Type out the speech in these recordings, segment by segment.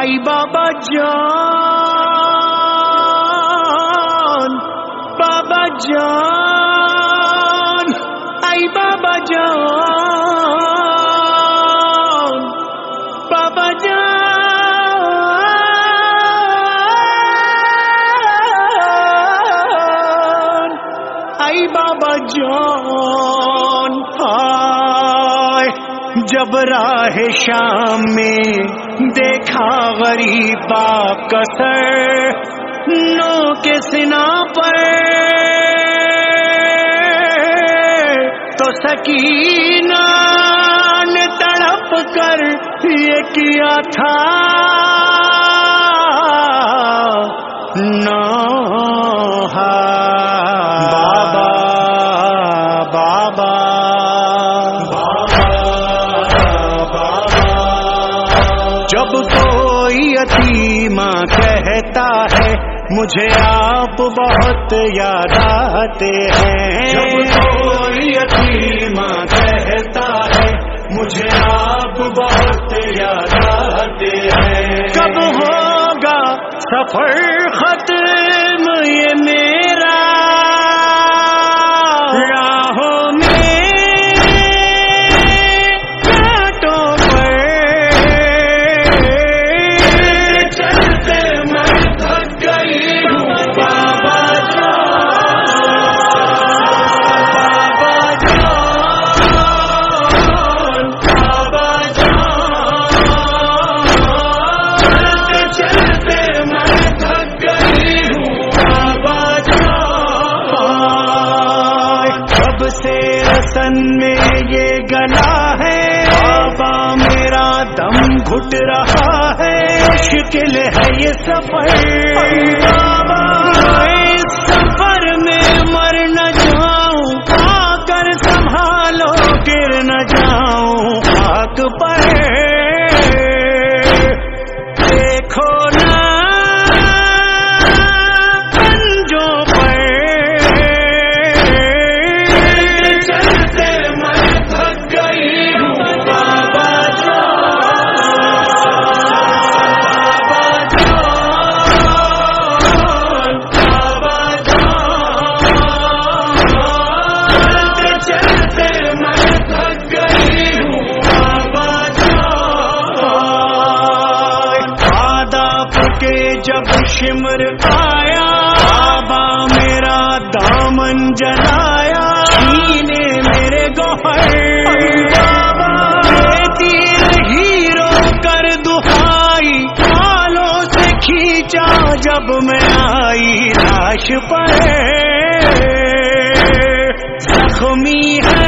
آئی بابا جان بابا جان جب راہ شام میں دیکھا غریبا کسر نو کے سنا پر، تو سکینہ نے تڑپ کر یہ کیا تھا؟ جب کوئی یتیمہ کہتا ہے مجھے آپ بہت یاد آتے ہیں۔ جب کوئی یتیمہ کہتا ہے مجھے آپ بہت یاد آتے ہیں۔ کب ہوگا سفر ختم؟ یہ سفر شمر آیا بابا میرا دامن جلایا چھینے میرے گوہر ہیرو کر دہائی سے کھینچا جب میں آئی لاش پر۔ زخمی ہے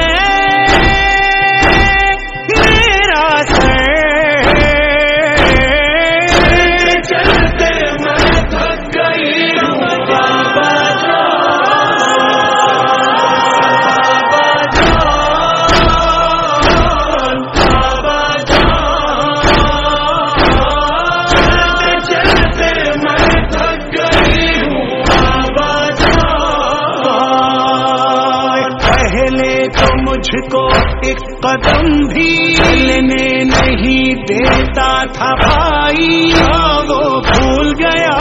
پہلے تو مجھ کو ایک قدم بھی لینے نہیں دیتا تھا بھائی۔ ہاں، وہ بھول گیا۔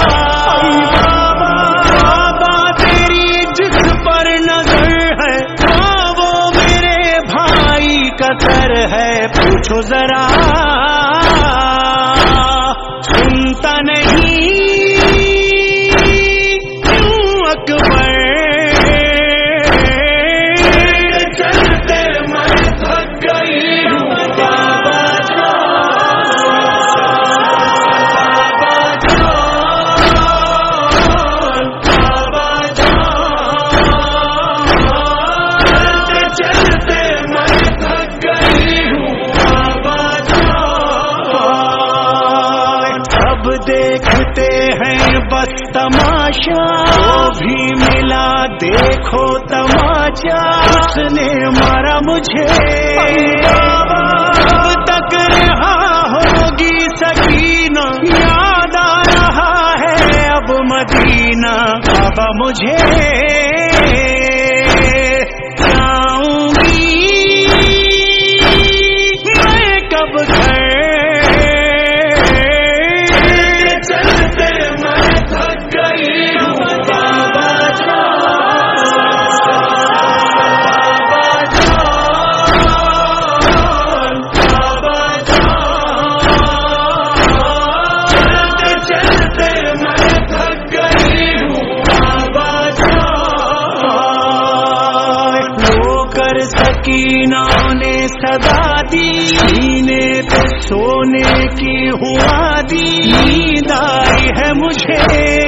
بابا تیری جس پر نظر ہے ہاں، وہ میرے بھائی کا سر ہے۔ پوچھو ذرا۔ دیکھتے ہیں بس تماشا۔ بھی ملا دیکھو تماشا۔ اس نے مارا مجھے۔ اب تک رہا ہوگی سکینہ۔ یاد آ رہا ہے اب مدینہ۔ مجھے سدا دی، سینے پہ سونے کی ہوا دی، نیند آئی ہے مجھے۔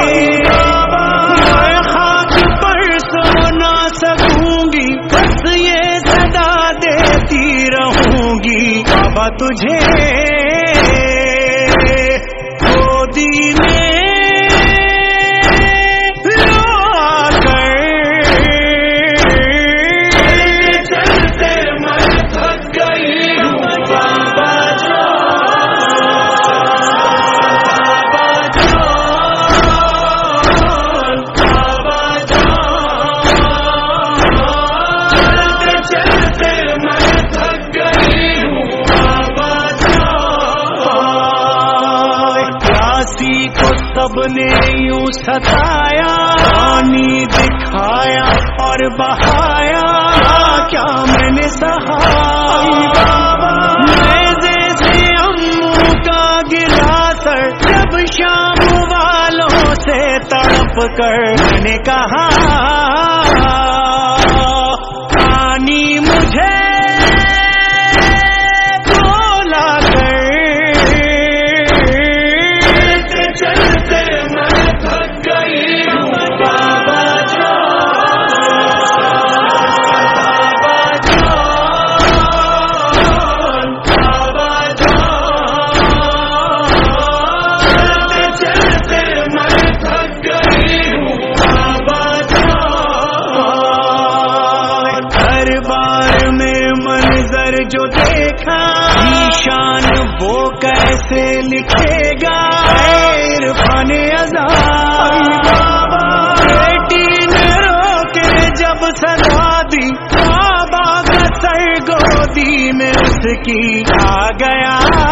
خاک پر سو نہ سکوں گی، بس یہ صدا دیتی رہوں گی بابا تجھے۔ ستایا پانی دکھایا اور بہایا، کیا میں نے سہایا میں جیسے امو کا گلا سر، جب شام والوں سے تڑپ کر میں نے کہا جو دیکھا نشان وہ کیسے لکھے گا؟ عرفان ازار بیٹی نے رو کے جب سزا دی بابا کا سر گودی میں اس کی آ گیا۔